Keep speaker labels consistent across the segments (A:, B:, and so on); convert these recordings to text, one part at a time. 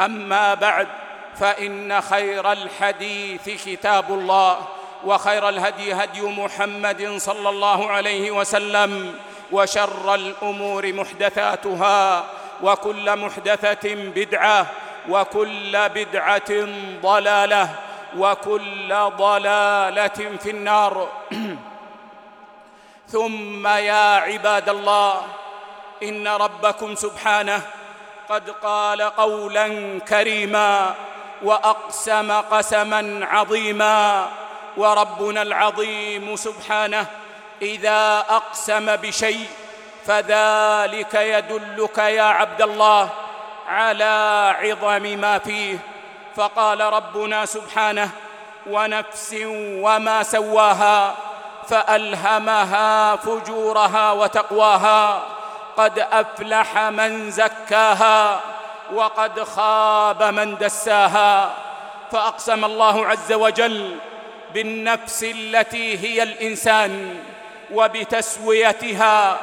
A: أما بعد فإن خير الحديث كتاب الله وخير الهدي هدي محمد صلى الله عليه وسلم وشر الأمور محدثاتها وكل محدثة بدعة وكل بدعة ضلالة وكل ضلالة في النار. ثم يا عباد الله إن ربكم سبحانه قد قال قولا كريما وأقسم قسما عظيما وربنا العظيم سبحانه إذا أقسم بشيء فذلك يدلك يا عبد الله على عظم ما فيه فقال ربنا سبحانه ونفس وما سواها فألهمها فجورها وتقواها قد أفلح من زكاها وقد خاب من دساها فأقسم الله عز وجل بالنفس التي هي الإنسان وبتسويتها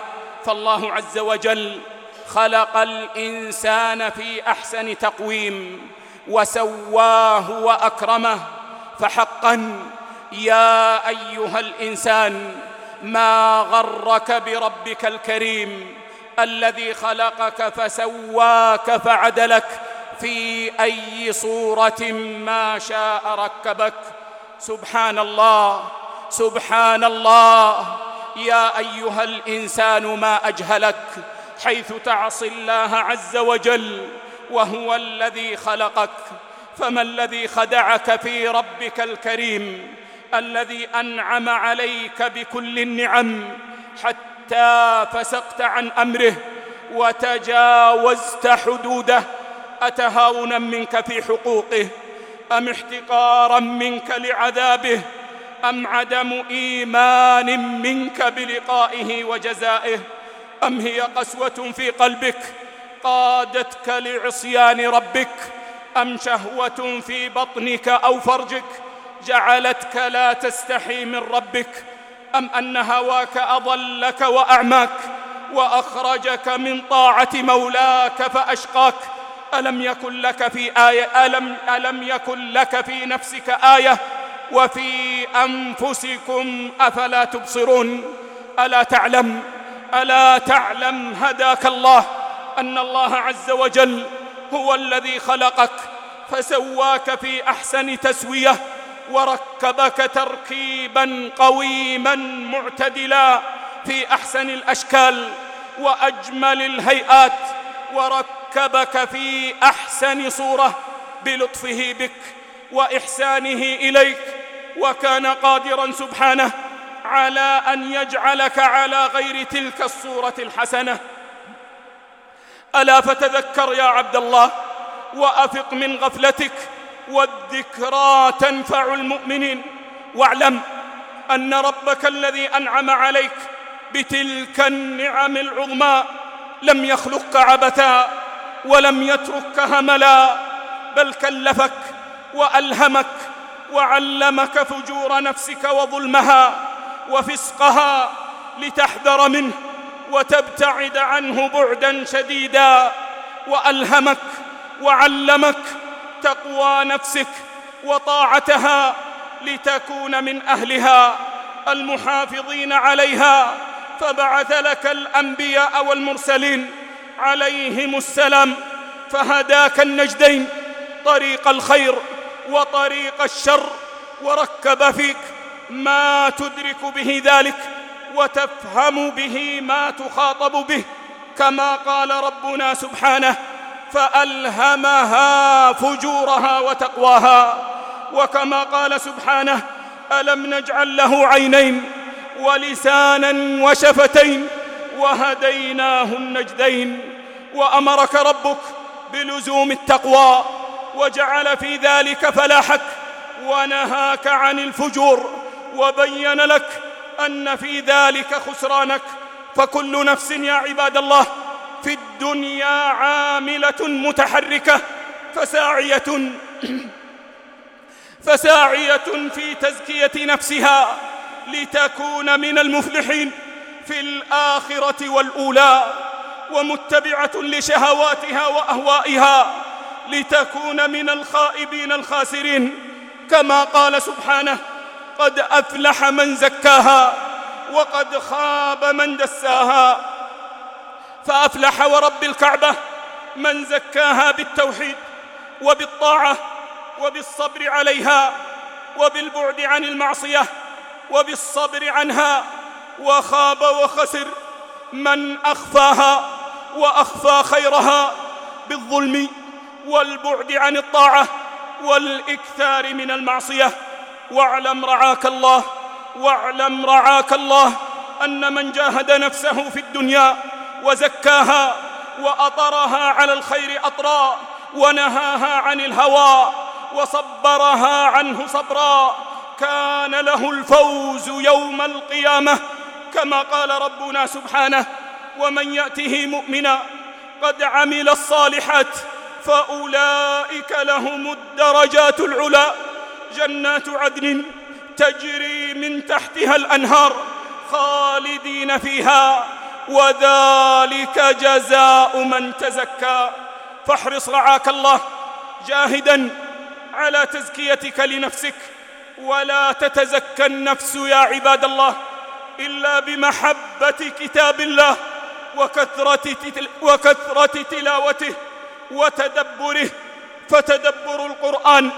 A: فالله عز وجل خلق الإنسان في أحسن تقويم وسواه وأكرمه فحقا يا أيها الإنسان ما غرك بربك الكريم الذي خلقك فسواك فعدلك في أي صورة ما شاء ركبك. سبحان الله سبحان الله يا أيها الإنسان ما أجهلك حيث تعصي الله عز وجل وهو الذي خلقك. فما الذي خدعك في ربك الكريم؟ الذي أنعم عليك بكل النعم حتى حتى فسقت عن أمره وتجاوزت حدوده؟ أتهاونا منك في حقوقه؟ أم احتقارا منك لعذابه؟ أم عدم إيمان منك بلقائه وجزائه؟ أم هي قسوة في قلبك؟ قادتك لعصيان ربك؟ أم شهوة في بطنك أو فرجك؟ جعلتك لا تستحي من ربك؟ أم أن هواك أضلك وأعماك وأخرجك من طاعة مولاك فأشقاك؟ ألم يكن لك في آية ألم ألم يكن لك في نفسك آية؟ وفي أنفسكم أفلا تبصرون؟ ألا تعلم ألا تعلم هداك الله أن الله عز وجل هو الذي خلقك فسواك في أحسن تسوية؟ وركبك تركيبا قويما معتدلا في أحسن الأشكال وأجمل الهيئات وركبك في أحسن صورة بلطفه بك وإحسانه إليك وكان قادرا سبحانه على أن يجعلك على غير تلك الصورة الحسنة. ألا فتذكر يا عبد الله وأفق من غفلتك والذكرى تنفع المؤمنين. واعلم أن ربك الذي أنعم عليك بتلك النعم العظمى لم يخلقك عبثا ولم يتركك هملا بل كلفك وألهمك وعلمك فجور نفسك وظلمها وفسقها لتحذر منه وتبتعد عنه بعدا شديدا وألهمك وعلمك تقوى نفسك وطاعتها لتكون من أهلها المحافظين عليها فبعث لك الأنبياء والمرسلين عليهم السلام فهداك النجدين طريق الخير وطريق الشر وركب فيك ما تدرك به ذلك وتفهم به ما تخاطب به كما قال ربنا سبحانه فألهمها فجورها وتقواها. وكما قال سبحانه ألم نجعل له عينين ولسانا وشفتين وهديناه النجدين وأمرك ربك بلزوم التقوى وجعل في ذلك فلاحك ونهاك عن الفجور وبين لك أن في ذلك خسرانك. فكل نفس يا عباد الله في الدنيا عاملة متحركة فساعية فساعية في تزكية نفسها لتكون من المفلحين. في الآخرة والأولى ومتبعة لشهواتها وأهوائها لتكون من الخائبين الخاسرين. كما قال سبحانه قد أفلح من زكاها وقد خاب من دساها. فأفلح ورب الكعبة من زكاها بالتوحيد وبالطاعة وبالصبر عليها وبالبعد عن المعصية وبالصبر عنها وخاب وخسر من أخفاها وأخفى خيرها بالظلم والبعد عن الطاعة والإكثار من المعصية واعلم رعاك الله واعلم رعاك الله أن من جاهد نفسه في الدنيا وزكاها وأطرها على الخير أطرا ونهاها عن الهوى وصبرها عنه صبرا كان له الفوز يوم القيامة كما قال ربنا سبحانه ومن يأته مؤمنا قد عمل الصالحات فأولئك لهم الدرجات العلى جنات عدن تجري من تحتها الأنهار خالدين فيها وذلك جزاء من تزكى. فاحرص رعاك الله جاهدا على تزكيتك لنفسك. ولا تتزكى النفس يا عباد الله إلا بمحبة كتاب الله وكثرة, وكثرة تلاوته وتدبره. فتدبر القرآن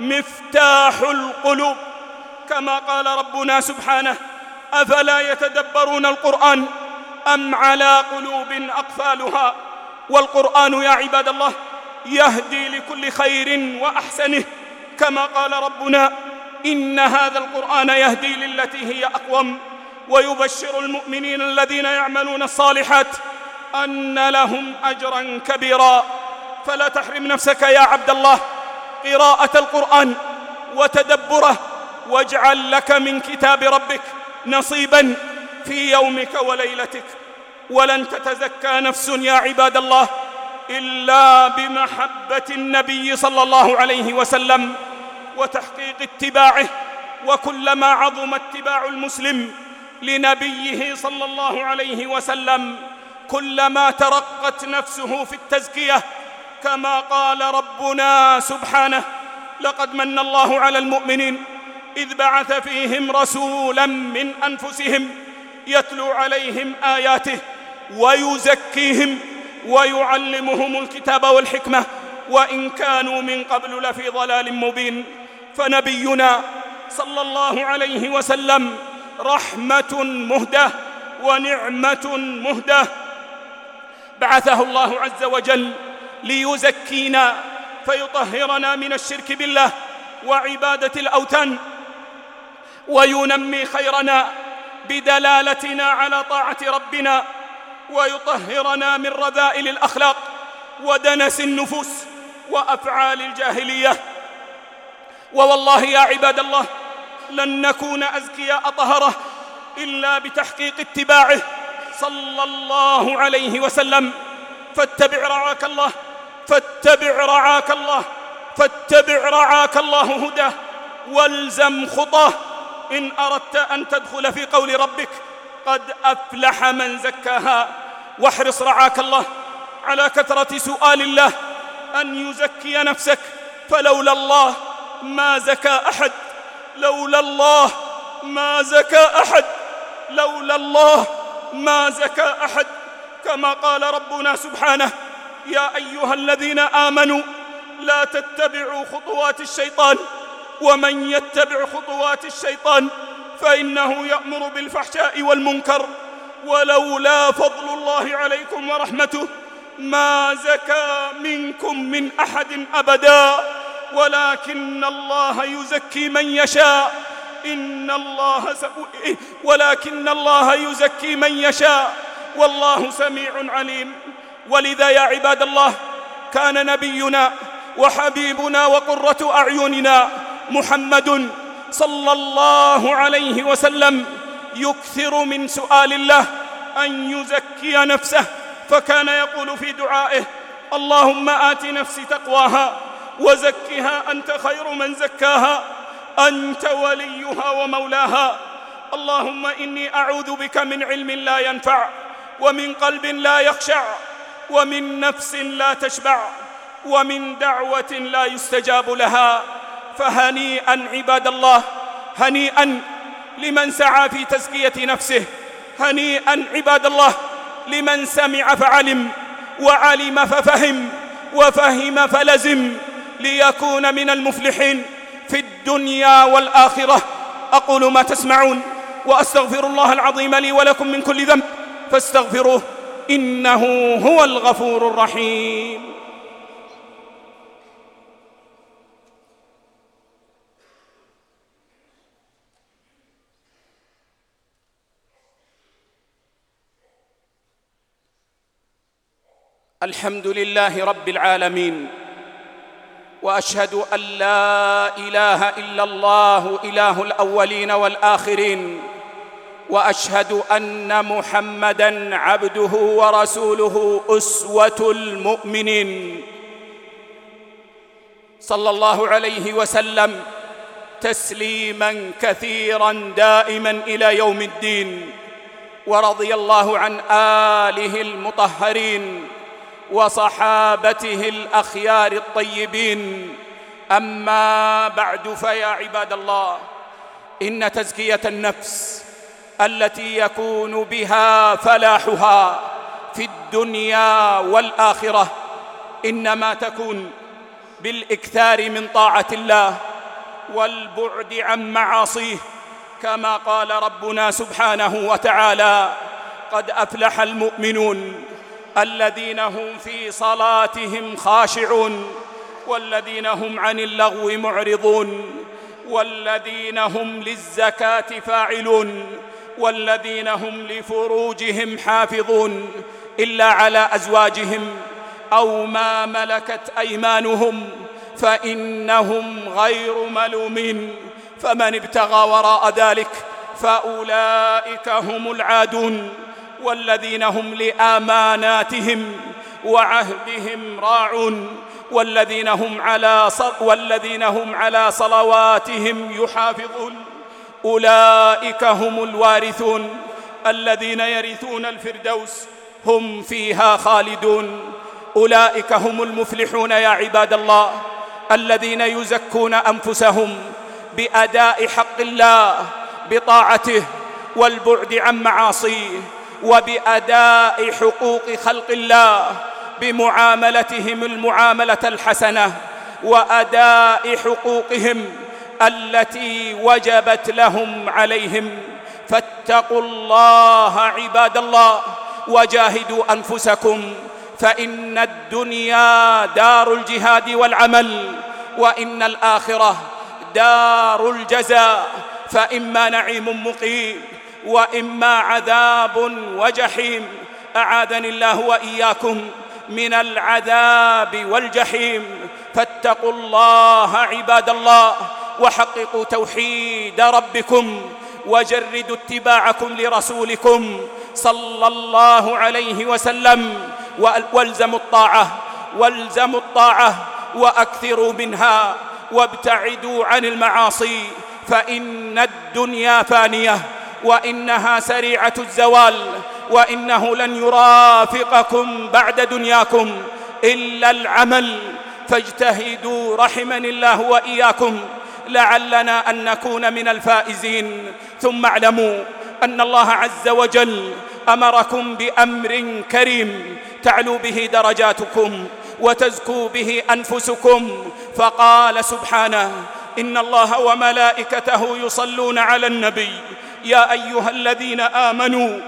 A: مفتاح القلوب. كما قال ربنا سبحانه أفلا يتدبرون القرآن أم على قلوب أقفالها؟ والقرآن يا عباد الله يهدي لكل خير وأحسنه. كما قال ربنا إن هذا القرآن يهدي للتي هي أقوم ويبشر المؤمنين الذين يعملون الصالحات أن لهم أجرا كبيرا. فلا تحرم نفسك يا عبد الله قراءة القرآن وتدبره واجعل لك من كتاب ربك نصيبا في يومك وليلتك. ولن تتزكى نفس يا عباد الله إلا بمحبة النبي صلى الله عليه وسلم وتحقيق اتباعه. وكلما عظم اتباع المسلم لنبيه صلى الله عليه وسلم كلما ترقت نفسه في التزكية كما قال ربنا سبحانه لقد من الله على المؤمنين إذ بعث فيهم رسولا من أنفسهم يتلو عليهم آياته ويزكيهم ويعلمهم الكتاب والحكمة وإن كانوا من قبل لفي ضلال مبين. فنبينا صلى الله عليه وسلم رحمة مهدة ونعمة مهدة. بعثه الله عز وجل ليزكينا فيطهرنا من الشرك بالله وعبادة الأوثان وينمي خيرنا بدلالتنا على طاعة ربنا ويطهرنا من رذائل الأخلاق ودنس النفوس وأفعال الجاهلية. ووالله يا عباد الله لن نكون أزكياء طهرة إلا بتحقيق اتباعه صلى الله عليه وسلم. فاتبع رعاك الله فاتبع رعاك الله فاتبع رعاك الله هداه والزم خطاه. إن أردت أن تدخل في قول ربك قد أفلح من زكاها. واحرص رعاك الله على كثرة سؤال الله أن يزكي نفسك. فلولا الله ما زكى أحد. لولا الله ما زكى أحد. لولا الله ما زكى أحد. كما قال ربنا سبحانه يا أيها الذين آمنوا لا تتبعوا خطوات الشيطان. ومن يتبع خطوات الشيطان فإنه يأمر بالفحشاء والمنكر ولولا فضل الله عليكم ورحمته ما زكى منكم من أحد أبدا ولكن الله يزكي من يشاء إن الله ولكن الله يزكي من يشاء والله سميع عليم ولذا يا عباد الله كان نبينا وحبيبنا وقرة أعيننا محمد صلى الله عليه وسلم يكثر من سؤال الله أن يزكي نفسه فكان يقول في دعائه اللهم آت نفسي تقواها وزكها أنت خير من زكاها أنت وليها ومولاها اللهم إني أعوذ بك من علم لا ينفع ومن قلب لا يخشع ومن نفس لا تشبع ومن دعوة لا يستجاب لها. فهنيئا عباد الله هنيئا لمن سعى في تزكية نفسه هنيئا عباد الله لمن سمع فعلم وعلم ففهم وفهم فلزم ليكون من المفلحين في الدنيا والآخرة. أقول ما تسمعون وأستغفر الله العظيم لي ولكم من كل ذنب فاستغفروه إنه هو الغفور الرحيم. الحمد لله رب العالمين وأشهد أن لا إله إلا الله إله الأولين والآخرين وأشهد أن محمدا عبده ورسوله أسوة المؤمنين. صلى الله عليه وسلم تسليما كثيرا دائما إلى يوم الدين ورضي الله عن آله المطهرين. وصحابته الأخيار الطيبين. أما بعد فيا عباد الله إن تزكية النفس التي يكون بها فلاحها في الدنيا والآخرة إنما تكون بالإكثار من طاعة الله والبعد عن معاصيه كما قال ربنا سبحانه وتعالى قد أفلح المؤمنون الذين هم في صلاتهم خاشعون والذين هم عن اللغو معرضون والذين هم للزكاة فاعلون والذين هم لفروجهم حافظون إلا على أزواجهم أو ما ملكت أيمانهم فإنهم غير ملومين. فمن ابتغى وراء ذلك فأولئك هم العادون. والذين هم لأماناتهم وعهدهم راعون والذين هم على صل والذين هم على صلواتهم يحافظون. أولئك هم الوارثون. الذين يرثون الفردوس هم فيها خالدون. أولئك هم المفلحون يا عباد الله الذين يزكون أنفسهم بأداء حق الله بطاعته والبعد عن معاصيه وبأداء حقوق خلق الله بمعاملتهم المعاملة الحسنة وأداء حقوقهم التي وجبت لهم عليهم. فاتقوا الله عباد الله وجاهدوا أنفسكم فإن الدنيا دار الجهاد والعمل وإن الآخرة دار الجزاء. فإما نعيم مقيم. واما عذاب وجحيم. اعاذني الله واياكم من العذاب والجحيم. فاتقوا الله عباد الله وحققوا توحيد ربكم وجردوا اتباعكم لرسولكم صلى الله عليه وسلم. والزموا الطاعه. والزموا الطاعه واكثروا منها وابتعدوا عن المعاصي. فان الدنيا فانيه. وإنها سريعة الزوال وإنه لن يرافقكم بعد دنياكم إلا العمل فاجتهدوا رحمني الله وإياكم لعلنا أن نكون من الفائزين ثم اعلموا أن الله عز وجل أمركم بأمر كريم تعلو به درجاتكم وتزكو به أنفسكم فقال سبحانه إن الله وملائكته يصلون على النبي يا أيها الذين آمنوا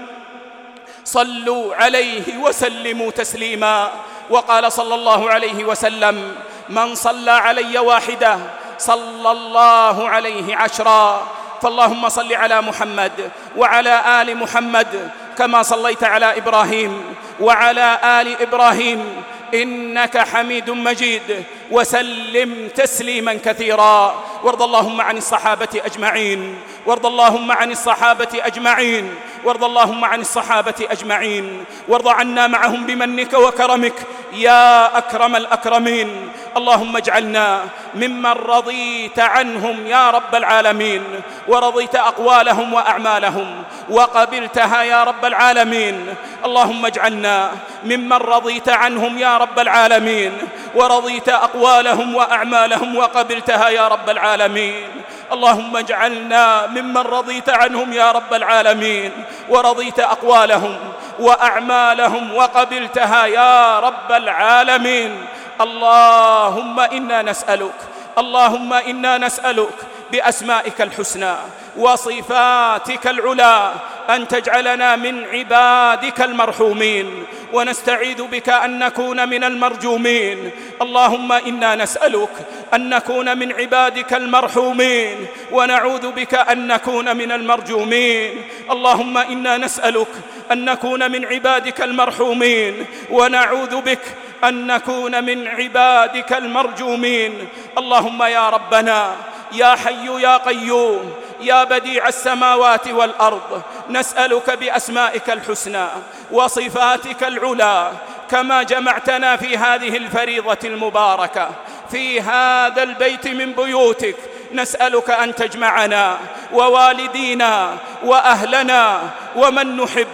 A: صلوا عليه وسلموا تسليما. وقال صلى الله عليه وسلم من صلى علي واحدة صلى الله عليه عشرا. فاللهم صل على محمد وعلى آل محمد كما صليت على إبراهيم وعلى آل إبراهيم. إنك حميد مجيد. وسلم تسليما كثيرا. وارض اللهم عن الصحابة أجمعين. وارض اللهم عن الصحابة أجمعين وارض اللهم عن الصحابة أجمعين وارض عنا معهم بمنك وكرمك يا أكرم الأكرمين. اللهم اجعلنا ممن رضيت عنهم يا رب العالمين ورضيت أقوالهم وأعمالهم وقبلتها يا رب العالمين. اللهم اجعلنا ممن رضيت عنهم يا رب العالمين ورضيت أقوالهم وأعمالهم وقبلتها يا رب العالمين. اللهم اجعلنا ممن رضيت عنهم يا رب العالمين ورضيت أقوالهم وأعمالهم وقبلتها يا رب العالمين. اللهم إنا نسألك اللهم إنا نسألك بأسمائك الحسنى وصفاتك العلى أن تجعلنا من عبادك المرحومين ونستعيذ بك أن نكون من المرجومين. اللهم إنا نسألك أن نكون من عبادك المرحومين ونعوذ بك أن نكون من المرجومين. اللهم إنا نسألك أن نكون من عبادك المرحومين ونعوذ بك أن نكون من عبادك المرجومين. اللهم يا ربنا يا حي يا قيوم يا بديع السماوات والأرض نسألك بأسمائك الحسنى وصفاتك العلى كما جمعتنا في هذه الفريضة المباركة في هذا البيت من بيوتك نسألك أن تجمعنا ووالدينا وأهلنا ومن نحب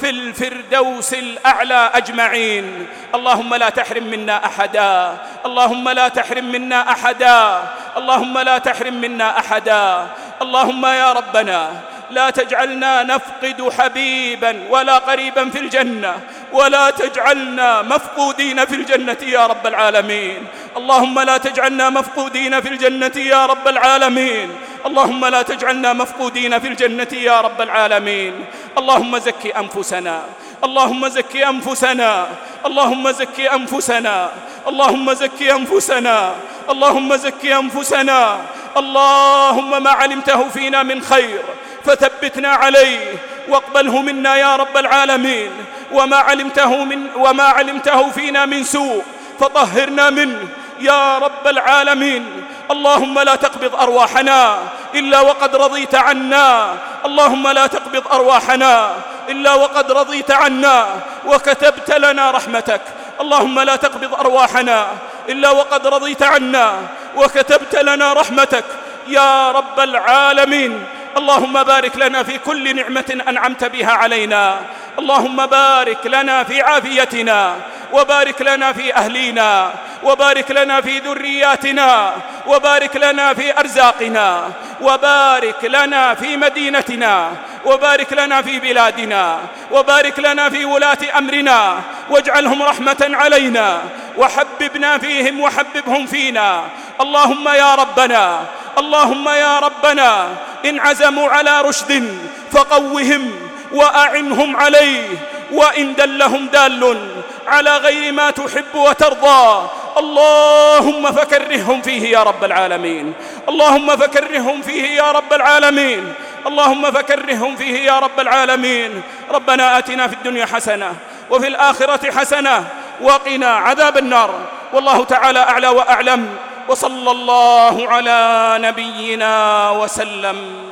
A: في الفردوس الأعلى أجمعين. اللهم لا تحرم منا أحدا اللهم لا تحرم منا أحدا. اللهم لا تحرم منا أحدا. اللهم يا ربنا لا تجعلنا نفقد حبيبا ولا قريبا في الجنة ولا تجعلنا مفقودين في الجنة يا رب العالمين. اللهم لا تجعلنا مفقودين في الجنة يا رب العالمين. اللهم لا تجعلنا مفقودين في الجنة يا رب العالمين. اللهم زكي أنفسنا. اللهم زكي أنفسنا. اللهم زكي أنفسنا. اللهم زكي أنفسنا. اللهم زك أنفسنا. اللهم ما علمته فينا من خير فثبتنا عليه. واقبله منا يا رب العالمين. وما علمته من وما علمته فينا من سوء فطهرنا منه يا رب العالمين. اللهم لا تقبض أرواحنا إلا وقد رضيت عنا. اللهم لا تقبض أرواحنا إلا وقد رضيت عنا. وكتبت لنا رحمتك اللهم لا تقبض أرواحنا إلا وقد رضيت عنا وكتبت لنا رحمتك يا رب العالمين اللهم بارك لنا في كل نعمة أنعمت بها علينا اللهم بارك لنا في عافيتنا وبارك لنا في أهلينا وبارك لنا في ذرياتنا وبارك لنا في أرزاقنا وبارك لنا في مدينتنا وبارك لنا في بلادنا وبارك لنا في ولاة أمرنا واجعلهم رحمة علينا وحببنا فيهم وحببهم فينا. اللهم يا ربنا اللهم يا ربنا إن عزموا على رشد فقوهم. وأعنهم عليه وإن دلهم دال على غير ما تحب وترضى. اللهم فكرههم فيه يا رب العالمين. اللهم فكرههم فيه يا رب العالمين. اللهم فكرههم فيه يا رب العالمين. ربنا آتنا في الدنيا حسنة وفي الآخرة حسنة وقنا عذاب النار. والله تعالى أعلى وأعلم. وصلى الله على نبينا وسلم.